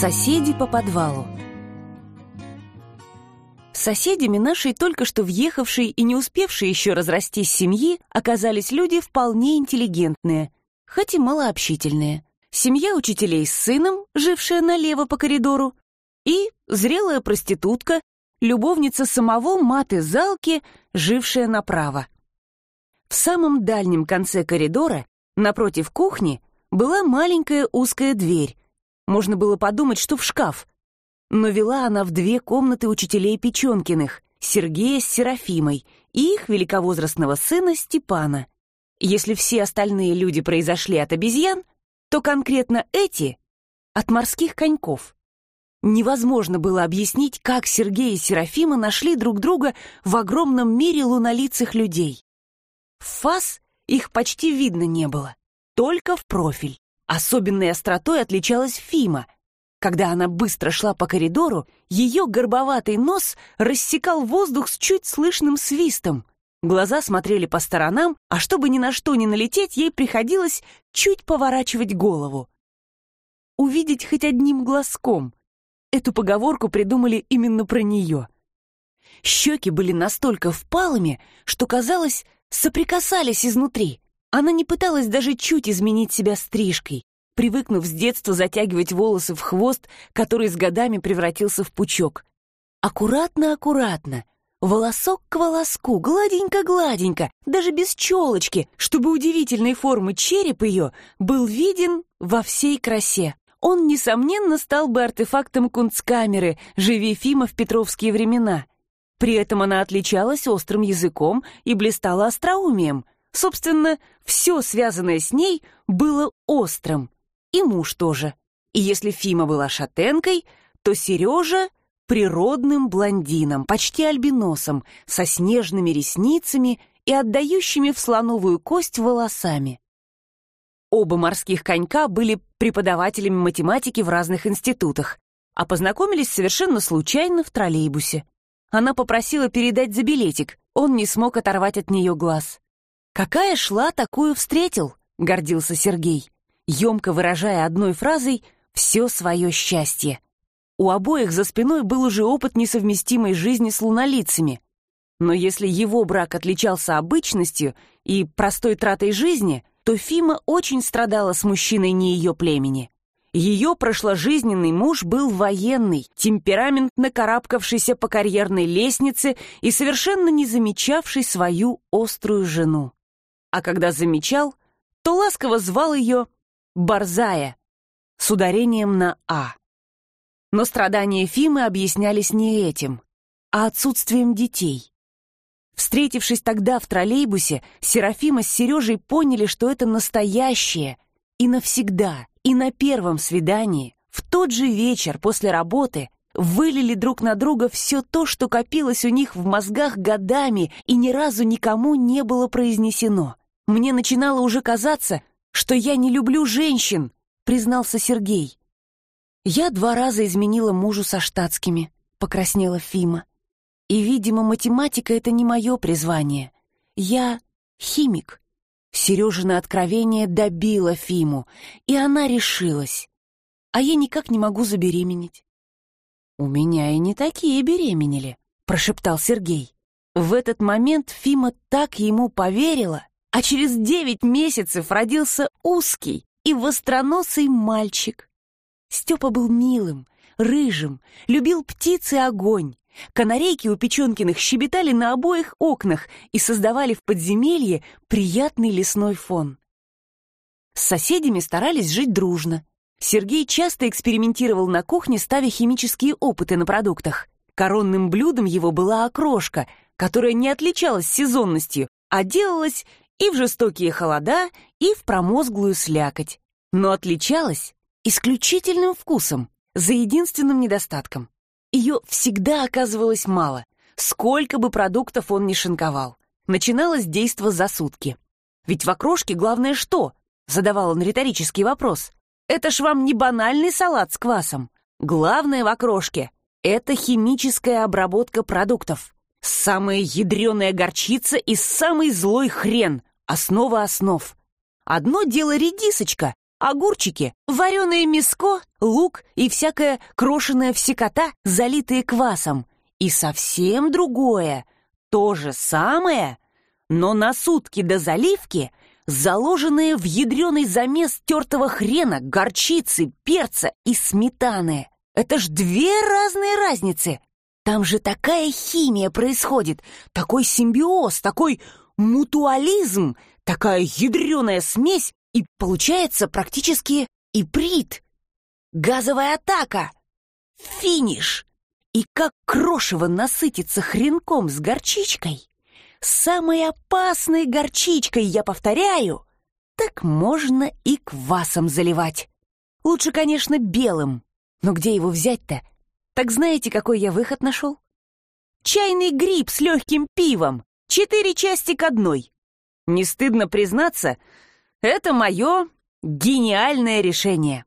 Соседи по подвалу. Соседями нашей только что въехавшей и не успевшей еще разрастись семьи оказались люди вполне интеллигентные, хоть и малообщительные. Семья учителей с сыном, жившая налево по коридору, и зрелая проститутка, любовница самого маты Залки, жившая направо. В самом дальнем конце коридора, напротив кухни, была маленькая узкая дверь. Можно было подумать, что в шкаф. Но вела она в две комнаты учителей Печенкиных, Сергея с Серафимой и их великовозрастного сына Степана. Если все остальные люди произошли от обезьян, то конкретно эти — от морских коньков. Невозможно было объяснить, как Сергей и Серафима нашли друг друга в огромном мире лунолицых людей. В фас их почти видно не было, только в профиль. Особенной остротой отличалась Фима. Когда она быстро шла по коридору, ее горбоватый нос рассекал воздух с чуть слышным свистом. Глаза смотрели по сторонам, а чтобы ни на что не налететь, ей приходилось чуть поворачивать голову. Увидеть хоть одним глазком — Эту поговорку придумали именно про нее. Щеки были настолько впалыми, что, казалось, соприкасались изнутри. Она не пыталась даже чуть изменить себя стрижкой, привыкнув с детства затягивать волосы в хвост, который с годами превратился в пучок. Аккуратно-аккуратно, волосок к волоску, гладенько-гладенько, даже без челочки, чтобы удивительной формы череп ее был виден во всей красе он, несомненно, стал бы артефактом кунсткамеры, живи Фима в петровские времена. При этом она отличалась острым языком и блистала остроумием. Собственно, все, связанное с ней, было острым. И муж тоже. И если Фима была шатенкой, то Сережа — природным блондином, почти альбиносом, со снежными ресницами и отдающими в слоновую кость волосами. Оба морских конька были преподавателями математики в разных институтах, а познакомились совершенно случайно в троллейбусе. Она попросила передать за билетик, он не смог оторвать от нее глаз. «Какая шла, такую встретил», — гордился Сергей, емко выражая одной фразой «все свое счастье». У обоих за спиной был уже опыт несовместимой жизни с лунолицами. Но если его брак отличался обычностью и простой тратой жизни, то Фима очень страдала с мужчиной не ее племени. Ее прошложизненный муж был военный, темпераментно карабкавшийся по карьерной лестнице и совершенно не замечавший свою острую жену. А когда замечал, то ласково звал ее Борзая с ударением на «а». Но страдания Фимы объяснялись не этим, а отсутствием детей. Встретившись тогда в троллейбусе, Серафима с Сережей поняли, что это настоящее. И навсегда, и на первом свидании, в тот же вечер после работы, вылили друг на друга все то, что копилось у них в мозгах годами и ни разу никому не было произнесено. Мне начинало уже казаться, что я не люблю женщин, признался Сергей. Я два раза изменила мужу со штатскими, покраснела Фима. И, видимо, математика — это не мое призвание. Я химик. Сережина откровение добило Фиму, и она решилась. А я никак не могу забеременеть. «У меня и не такие беременели», — прошептал Сергей. В этот момент Фима так ему поверила, а через девять месяцев родился узкий и востроносый мальчик. Степа был милым, рыжим, любил птиц и огонь, Канарейки у Печенкиных щебетали на обоих окнах и создавали в подземелье приятный лесной фон. С соседями старались жить дружно. Сергей часто экспериментировал на кухне, ставя химические опыты на продуктах. Коронным блюдом его была окрошка, которая не отличалась сезонностью, а делалась и в жестокие холода, и в промозглую слякоть. Но отличалась исключительным вкусом, за единственным недостатком. Ее всегда оказывалось мало, сколько бы продуктов он ни шинковал. Начиналось действо за сутки. «Ведь в окрошке главное что?» — задавал он риторический вопрос. «Это ж вам не банальный салат с квасом. Главное в окрошке — это химическая обработка продуктов. Самая ядреная горчица и самый злой хрен — основа основ. Одно дело редисочка, огурчики, вареное мяско, лук и всякая крошеная всекота, залитые квасом. И совсем другое, то же самое, но на сутки до заливки заложенное в ядреный замес тертого хрена, горчицы, перца и сметаны. Это ж две разные разницы. Там же такая химия происходит, такой симбиоз, такой мутуализм, такая ядреная смесь, и получается практически иприт. Газовая атака. Финиш. И как крошево насытиться хренком с горчичкой, самой опасной горчичкой, я повторяю, так можно и квасом заливать. Лучше, конечно, белым. Но где его взять-то? Так знаете, какой я выход нашел? Чайный гриб с легким пивом. Четыре части к одной. Не стыдно признаться, это мое гениальное решение.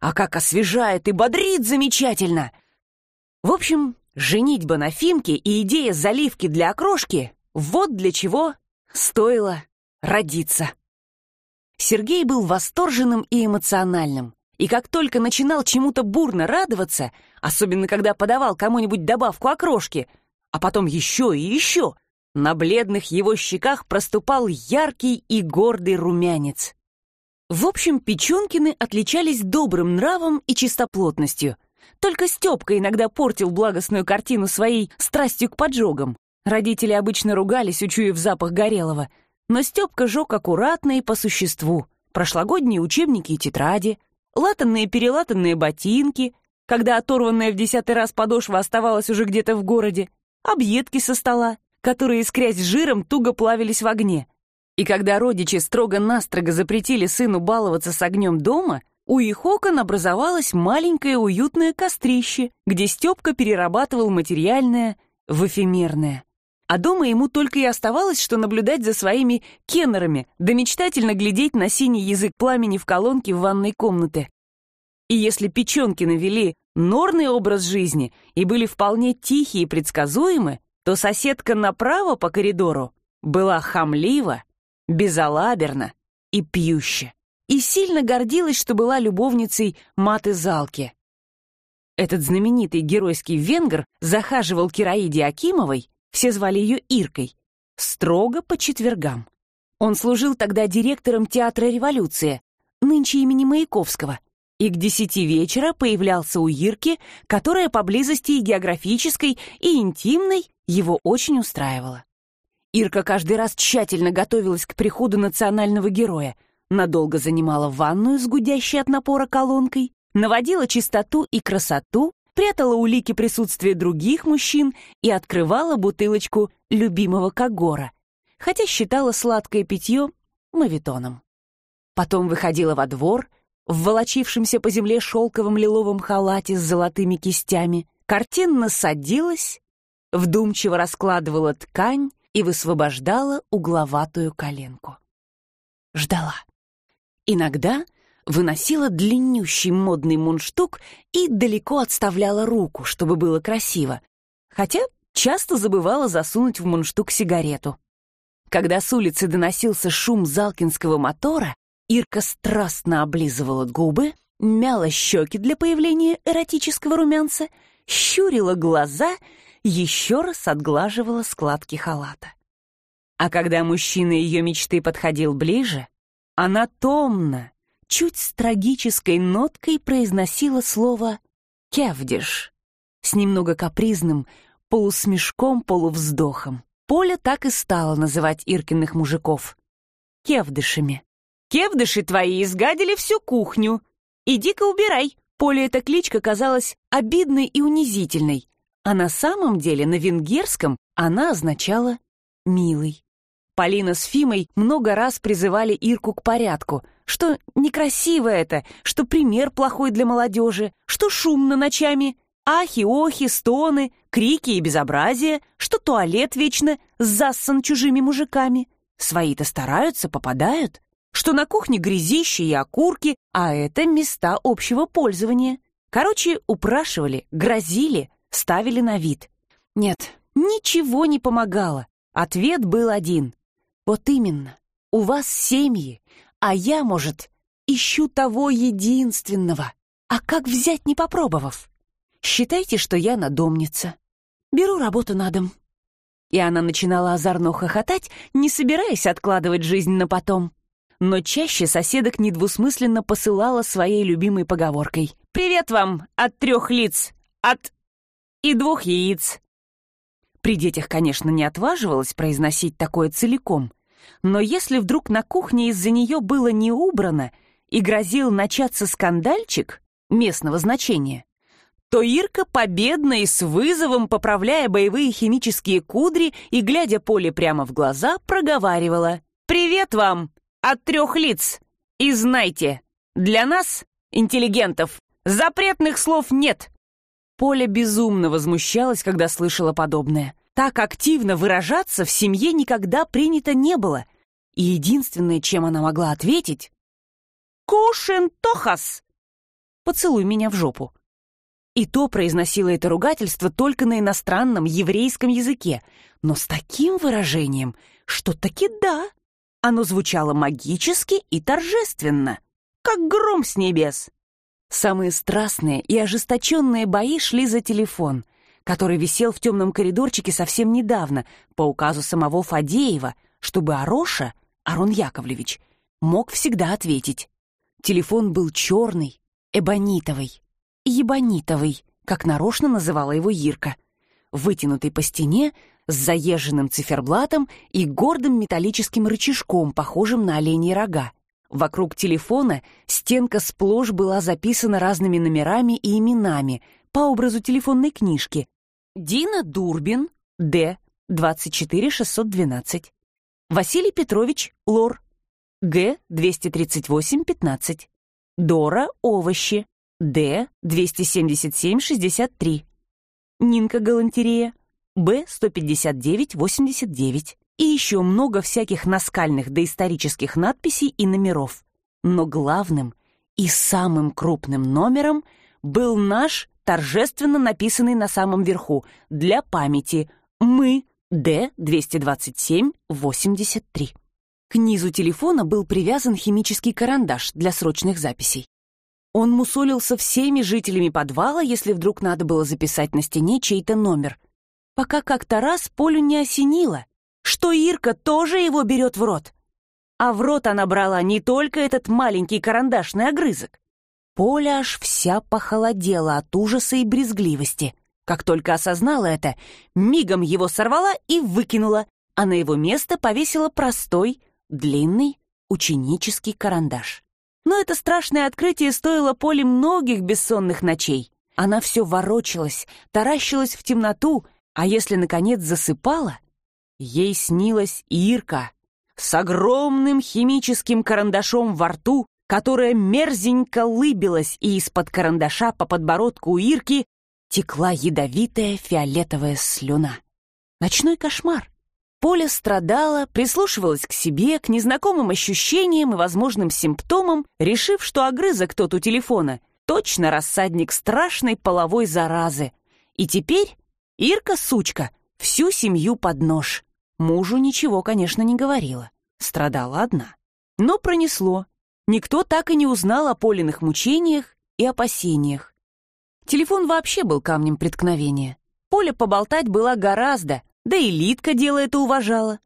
А как освежает и бодрит замечательно! В общем, женитьба на Фимке и идея заливки для окрошки — вот для чего стоило родиться. Сергей был восторженным и эмоциональным. И как только начинал чему-то бурно радоваться, особенно когда подавал кому-нибудь добавку окрошки, а потом еще и еще, на бледных его щеках проступал яркий и гордый румянец. В общем, Печенкины отличались добрым нравом и чистоплотностью. Только Степка иногда портил благостную картину своей страстью к поджогам. Родители обычно ругались, учуяв запах горелого. Но Степка жег аккуратно и по существу. Прошлогодние учебники и тетради, латанные-перелатанные ботинки, когда оторванная в десятый раз подошва оставалась уже где-то в городе, объедки со стола, которые, искрясь жиром, туго плавились в огне. И когда родичи строго-настрого запретили сыну баловаться с огнем дома, у их окон образовалось маленькое уютное кострище, где Степка перерабатывал материальное в эфемерное. А дома ему только и оставалось, что наблюдать за своими кеннерами, да мечтательно глядеть на синий язык пламени в колонке в ванной комнате. И если печенки навели норный образ жизни и были вполне тихие и предсказуемы, то соседка направо по коридору была хамлива, безалаберна и пьюща, и сильно гордилась, что была любовницей маты Залки. Этот знаменитый геройский венгр захаживал к Ираиде Акимовой, все звали ее Иркой, строго по четвергам. Он служил тогда директором театра «Революция», нынче имени Маяковского — и к десяти вечера появлялся у Ирки, которая поблизости и географической, и интимной его очень устраивала. Ирка каждый раз тщательно готовилась к приходу национального героя, надолго занимала ванную с гудящей от напора колонкой, наводила чистоту и красоту, прятала улики присутствия других мужчин и открывала бутылочку любимого Кагора, хотя считала сладкое питье мавитоном. Потом выходила во двор — в волочившемся по земле шелковом лиловом халате с золотыми кистями, картинно садилась, вдумчиво раскладывала ткань и высвобождала угловатую коленку. Ждала. Иногда выносила длиннющий модный мундштук и далеко отставляла руку, чтобы было красиво, хотя часто забывала засунуть в мундштук сигарету. Когда с улицы доносился шум залкинского мотора, Ирка страстно облизывала губы, мяла щеки для появления эротического румянца, щурила глаза, еще раз отглаживала складки халата. А когда мужчина ее мечты подходил ближе, она томно, чуть с трагической ноткой произносила слово «кевдиш» с немного капризным полусмешком-полувздохом. Поля так и стала называть Иркиных мужиков — кевдышами. Кевдыши твои изгадили всю кухню. Иди-ка убирай. Поле эта кличка казалась обидной и унизительной, а на самом деле на венгерском она означала «милый». Полина с Фимой много раз призывали Ирку к порядку, что некрасиво это, что пример плохой для молодежи, что шумно ночами, ахи-охи, стоны, крики и безобразие, что туалет вечно зассан чужими мужиками. Свои-то стараются, попадают что на кухне грязище и окурки, а это места общего пользования. Короче, упрашивали, грозили, ставили на вид. Нет, ничего не помогало. Ответ был один. Вот именно, у вас семьи, а я, может, Ищу того единственного. А как взять, не попробовав? Считайте, что я надомница. Беру работу на дом. И она начинала озорно хохотать, не собираясь откладывать жизнь на потом. Но чаще соседок недвусмысленно посылала своей любимой поговоркой. «Привет вам от трех лиц, от... и двух яиц». При детях, конечно, не отваживалась произносить такое целиком, но если вдруг на кухне из-за нее было не убрано и грозил начаться скандальчик местного значения, то Ирка победно и с вызовом, поправляя боевые химические кудри и глядя Поле прямо в глаза, проговаривала «Привет вам от трех лиц! И знайте, для нас, интеллигентов, запретных слов нет!» Поля безумно возмущалась, когда слышала подобное. Так активно выражаться в семье никогда принято не было. И единственное, чем она могла ответить «Кушен тохас!» «Поцелуй меня в жопу». И то произносила это ругательство только на иностранном еврейском языке, но с таким выражением, что таки да, оно звучало магически и торжественно, как гром с небес. Самые страстные и ожесточенные бои шли за телефон, который висел в темном коридорчике совсем недавно по указу самого Фадеева, чтобы Ароша, Арон Яковлевич, мог всегда ответить. Телефон был черный, эбонитовый, ебонитовый, как нарочно называла его Ирка, вытянутый по стене с заезженным циферблатом и гордым металлическим рычажком, похожим на оленьи рога. Вокруг телефона стенка сплошь была записана разными номерами и именами по образу телефонной книжки. Дина Дурбин, Д, 24612. Василий Петрович Лор, Г 238-15. Дора овощи. Д 277-63. Нинка галантерея. Б 159-89. И еще много всяких наскальных доисторических надписей и номеров. Но главным и самым крупным номером был наш, торжественно написанный на самом верху, для памяти «Мы» Д-227-83. К низу телефона был привязан химический карандаш для срочных записей. Он мусолился всеми жителями подвала, если вдруг надо было записать на стене чей-то номер. Пока как-то раз Полю не осенило, что Ирка тоже его берет в рот. А в рот она брала не только этот маленький карандашный огрызок. Поля аж вся похолодела от ужаса и брезгливости. Как только осознала это, мигом его сорвала и выкинула, а на его место повесила простой, длинный ученический карандаш. Но это страшное открытие стоило Поле многих бессонных ночей. Она все ворочалась, таращилась в темноту, а если, наконец, засыпала, ей снилась Ирка с огромным химическим карандашом во рту, которая мерзенько лыбилась, и из-под карандаша по подбородку у Ирки текла ядовитая фиолетовая слюна. Ночной кошмар. Поля страдала, прислушивалась к себе, к незнакомым ощущениям и возможным симптомам, решив, что огрызок тот у телефона точно рассадник страшной половой заразы. И теперь Ирка, сучка, всю семью под нож. Мужу ничего, конечно, не говорила. Страдала одна. Но пронесло. Никто так и не узнал о Полиных мучениях и опасениях. Телефон вообще был камнем преткновения. Поля поболтать была гораздо, да и Литка дело это уважала.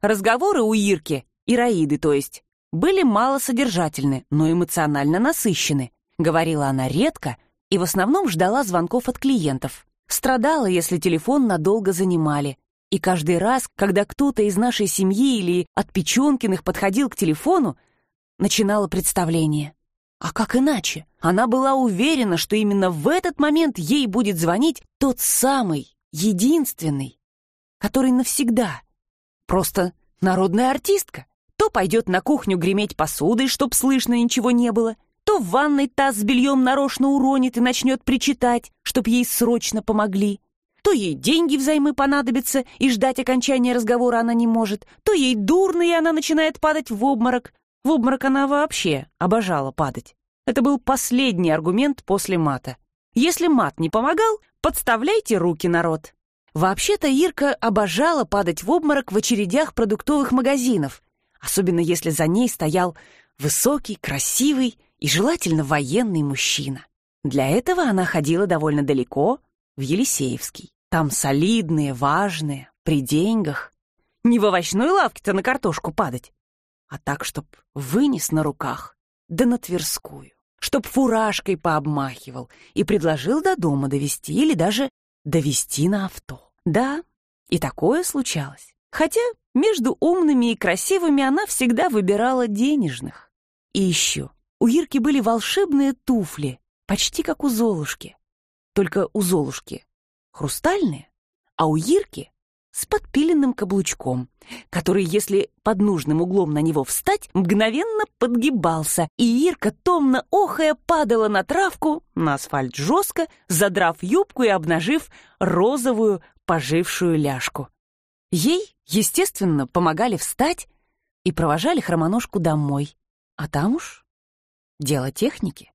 Разговоры у Ирки, Ираиды то есть, были малосодержательны, но эмоционально насыщены. Говорила она редко и в основном ждала звонков от клиентов. Страдала, если телефон надолго занимали. И каждый раз, когда кто-то из нашей семьи или от Печенкиных подходил к телефону, начинала представление. А как иначе? Она была уверена, что именно в этот момент ей будет звонить тот самый, единственный, который навсегда. Просто народная артистка. То пойдет на кухню греметь посудой, чтоб слышно ничего не было, то в ванной таз с бельем нарочно уронит и начнет причитать, чтоб ей срочно помогли. То ей деньги взаймы понадобятся, и ждать окончания разговора она не может, то ей дурно, и она начинает падать в обморок. В обморок она вообще обожала падать. Это был последний аргумент после мата. Если мат не помогал, подставляйте руки, народ. Вообще-то Ирка обожала падать в обморок в очередях продуктовых магазинов, особенно если за ней стоял высокий, красивый и желательно военный мужчина. Для этого она ходила довольно далеко, в Елисеевский. Там солидные, важные, при деньгах. Не в овощной лавке-то на картошку падать, а так, чтоб вынес на руках, да на Тверскую, чтоб фуражкой пообмахивал и предложил до дома довести или даже довести на авто. Да, и такое случалось. Хотя между умными и красивыми она всегда выбирала денежных. И еще, у Ирки были волшебные туфли, почти как у Золушки. Только у Золушки хрустальные, а у Ирки с подпиленным каблучком, который, если под нужным углом на него встать, мгновенно подгибался, и Ирка, томно охая, падала на травку, на асфальт жестко, задрав юбку и обнажив розовую пожившую ляжку. Ей, естественно, помогали встать и провожали хромоножку домой. А там уж дело техники.